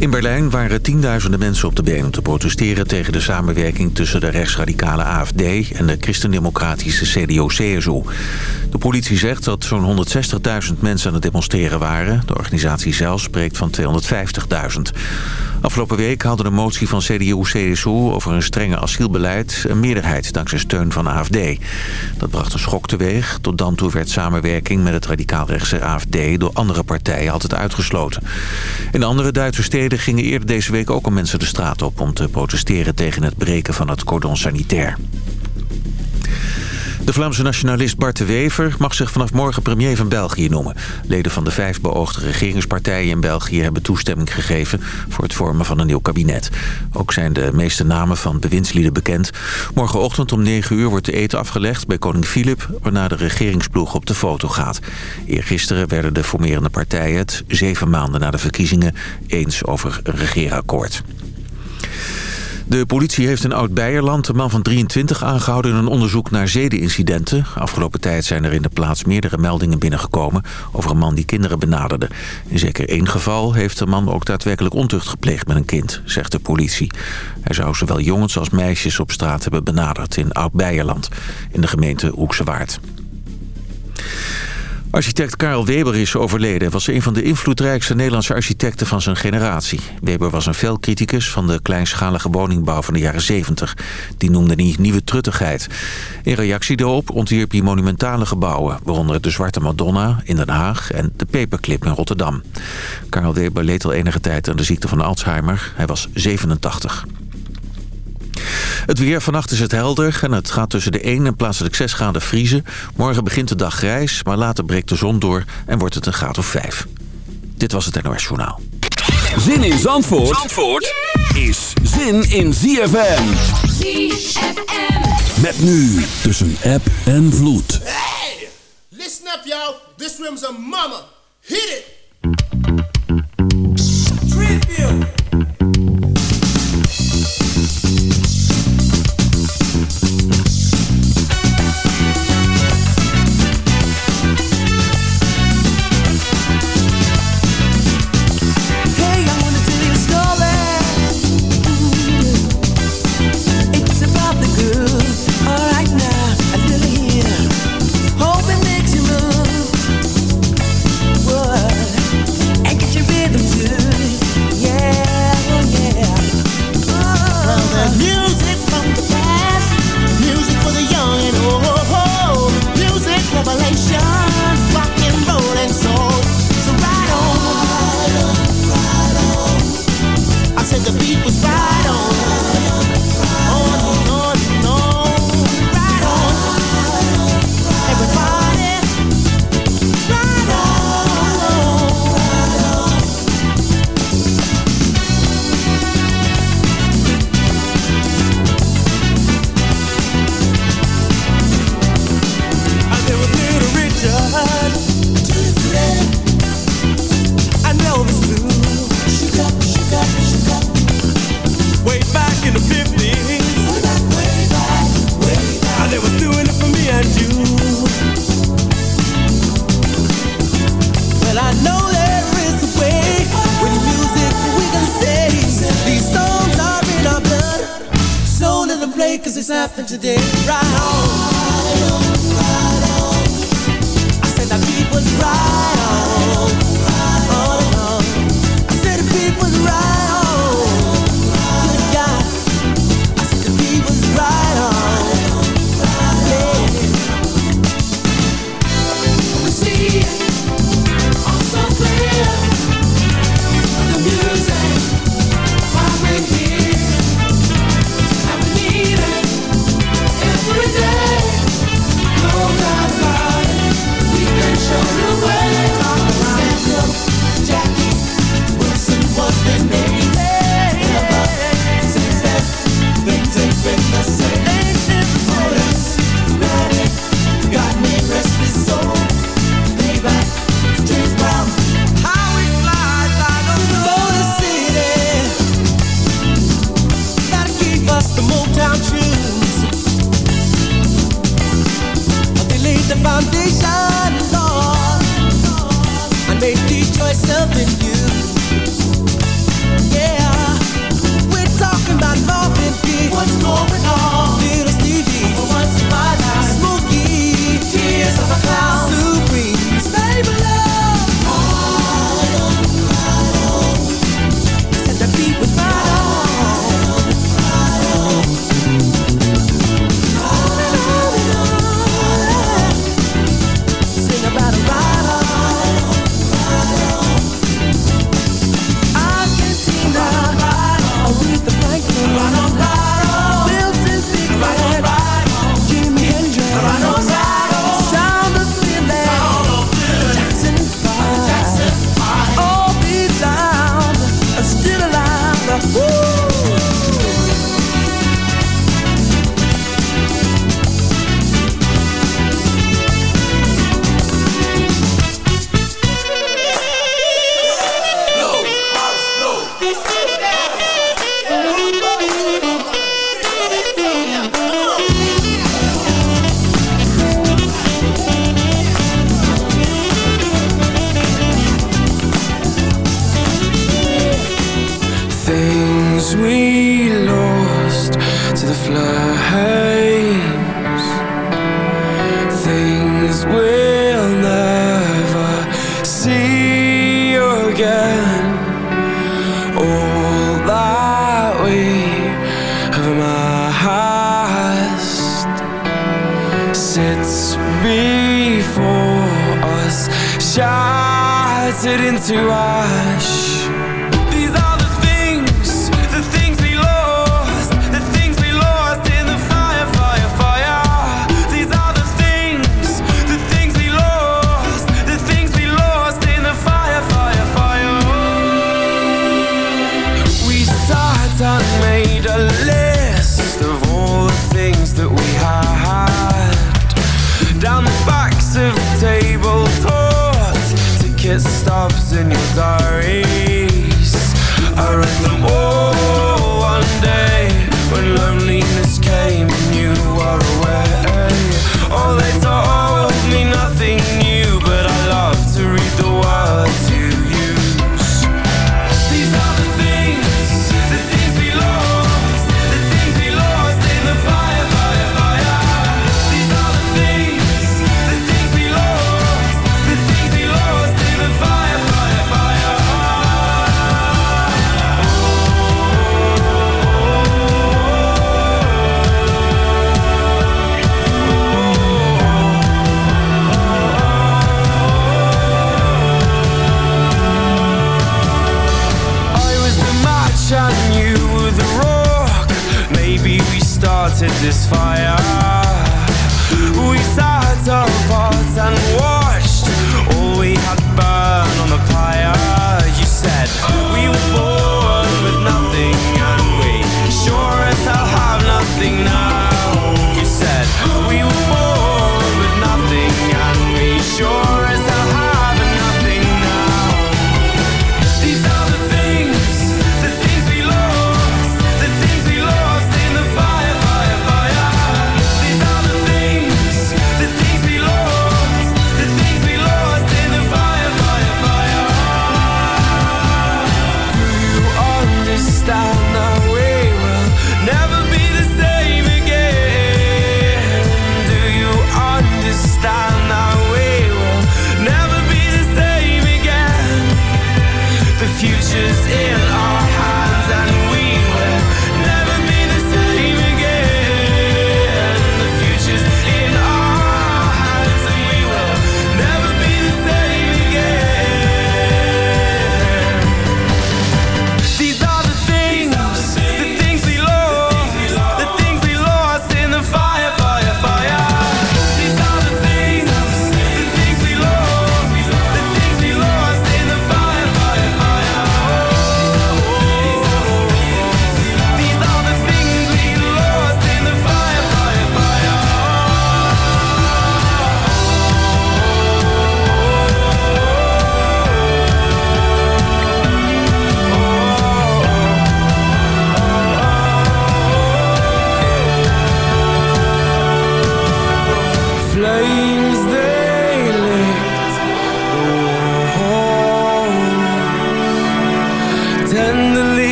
In Berlijn waren tienduizenden mensen op de been om te protesteren... tegen de samenwerking tussen de rechtsradicale AFD... en de christendemocratische CDU-CSU. De politie zegt dat zo'n 160.000 mensen aan het demonstreren waren. De organisatie zelf spreekt van 250.000. Afgelopen week haalde de motie van CDU-CSU over een strenge asielbeleid... een meerderheid dankzij steun van AFD. Dat bracht een schok teweeg. Tot dan toe werd samenwerking met het radicaal-rechtse AFD... door andere partijen altijd uitgesloten. In andere Duitse steden gingen eerder deze week ook al mensen de straat op... om te protesteren tegen het breken van het cordon sanitair. De Vlaamse nationalist Bart de Wever mag zich vanaf morgen premier van België noemen. Leden van de vijf beoogde regeringspartijen in België hebben toestemming gegeven voor het vormen van een nieuw kabinet. Ook zijn de meeste namen van bewindslieden bekend. Morgenochtend om 9 uur wordt de eten afgelegd bij koning Filip, waarna de regeringsploeg op de foto gaat. Eergisteren werden de formerende partijen het zeven maanden na de verkiezingen eens over een regeerakkoord. De politie heeft in Oud-Beierland een man van 23 aangehouden... in een onderzoek naar zedenincidenten. Afgelopen tijd zijn er in de plaats meerdere meldingen binnengekomen... over een man die kinderen benaderde. In zeker één geval heeft de man ook daadwerkelijk ontucht gepleegd met een kind... zegt de politie. Hij zou zowel jongens als meisjes op straat hebben benaderd in Oud-Beierland... in de gemeente Hoekse Waard. Architect Karel Weber is overleden. was een van de invloedrijkste Nederlandse architecten van zijn generatie. Weber was een fel criticus van de kleinschalige woningbouw van de jaren 70. Die noemde hij nieuwe truttigheid. In reactie daarop ontwierp hij monumentale gebouwen... waaronder de Zwarte Madonna in Den Haag en de Paperclip in Rotterdam. Karel Weber leed al enige tijd aan de ziekte van Alzheimer. Hij was 87. Het weer vannacht is het helder en het gaat tussen de 1 en plaatselijk 6 graden vriezen. Morgen begint de dag grijs, maar later breekt de zon door en wordt het een graad of 5. Dit was het NOS Journaal. Zin in Zandvoort, Zandvoort is zin in ZFM. ZFM. Met nu tussen app en vloed. Hey, listen up y'all. This room's a mama. Hit it. Tribute. Happened today. Right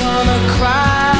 gonna cry.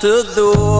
to do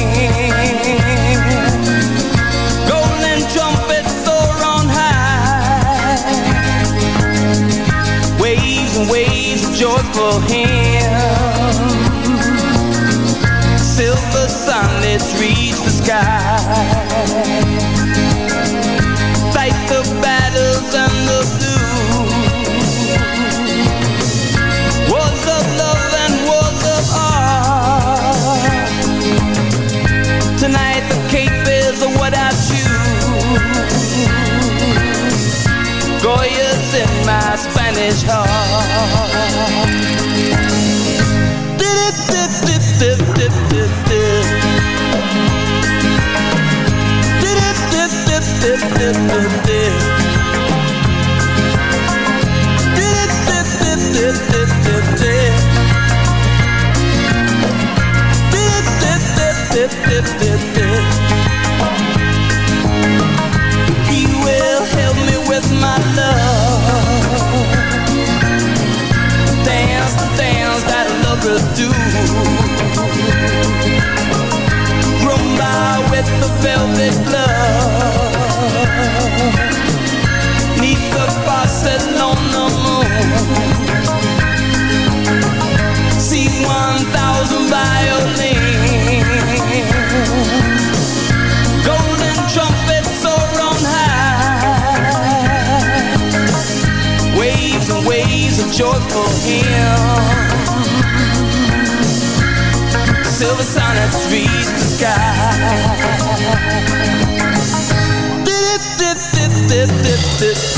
and waves joyful hymns. Silver sunlets reach the sky. Fight the battles and the blues. Wars of love and wars of art. Tonight the cape is. Goya's in my Spanish his Did lovers do. Rumba with the velvet glove. Neath the Barcelona moon. See one thousand violins. Golden trumpets soar on high. Waves and waves of joyful hymns. Silver sonnets reach the sky. Dip, dip, dip,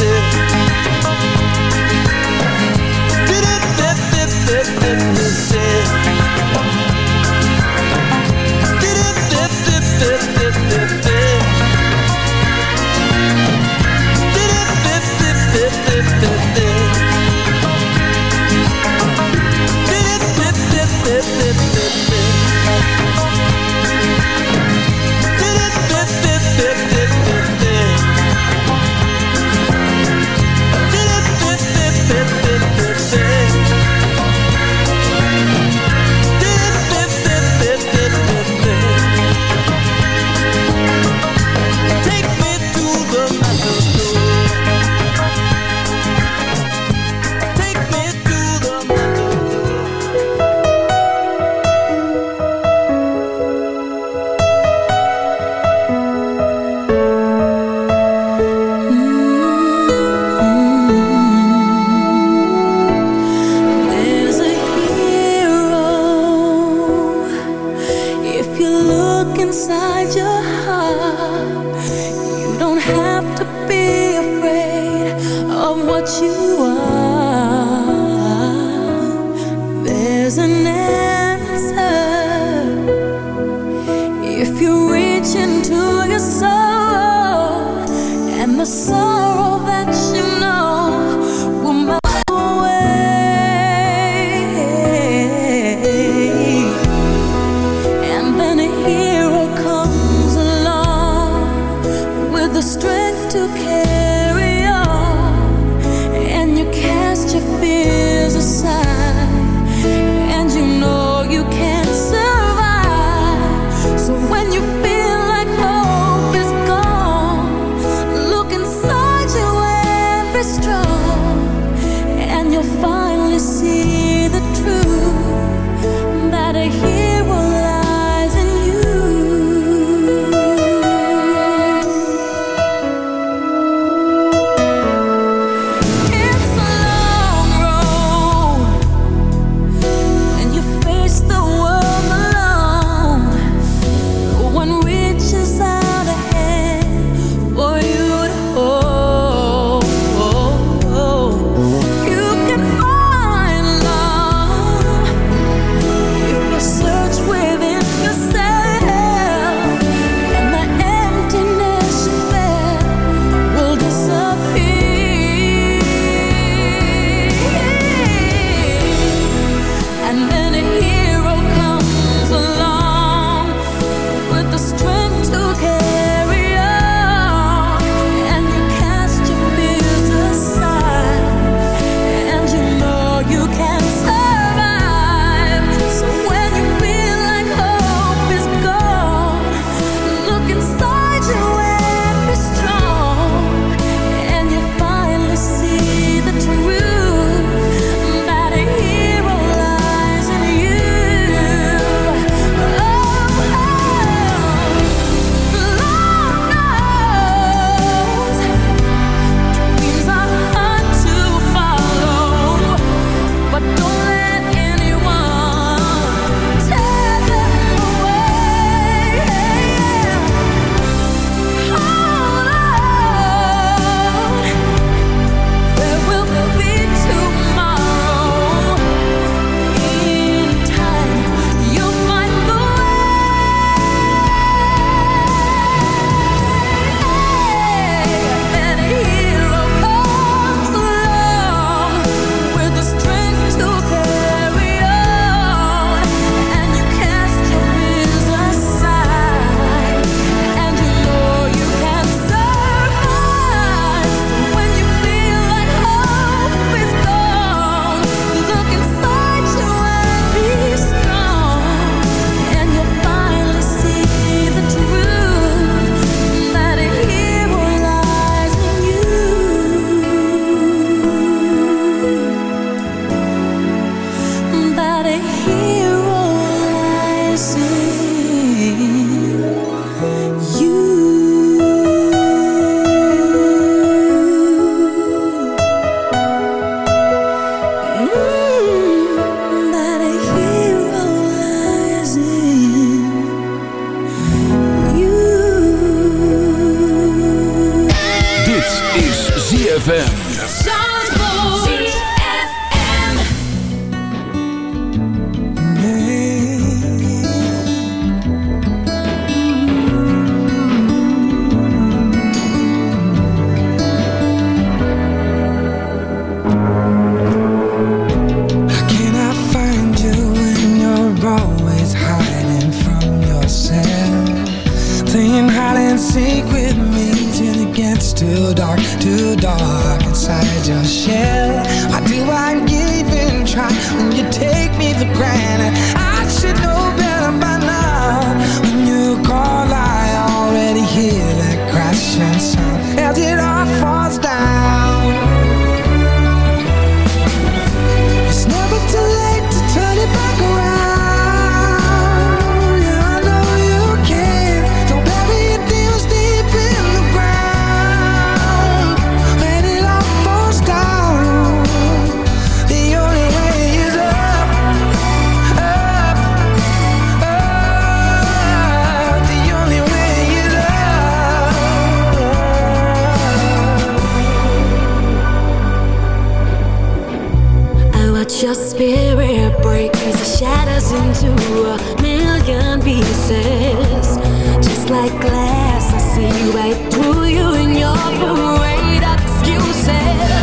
see right through you and your parade excuses.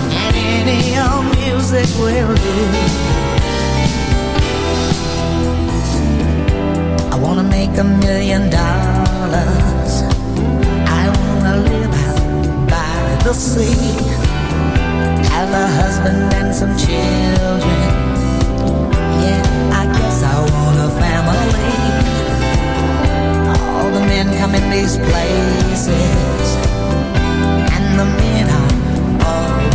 any old music will do. I wanna make a million dollars. I wanna live out by the sea have a husband and some children. Yeah, I guess I want a family. All the men come in these places, and the men are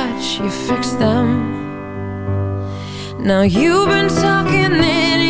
Touch, you fix them. Now you've been talking in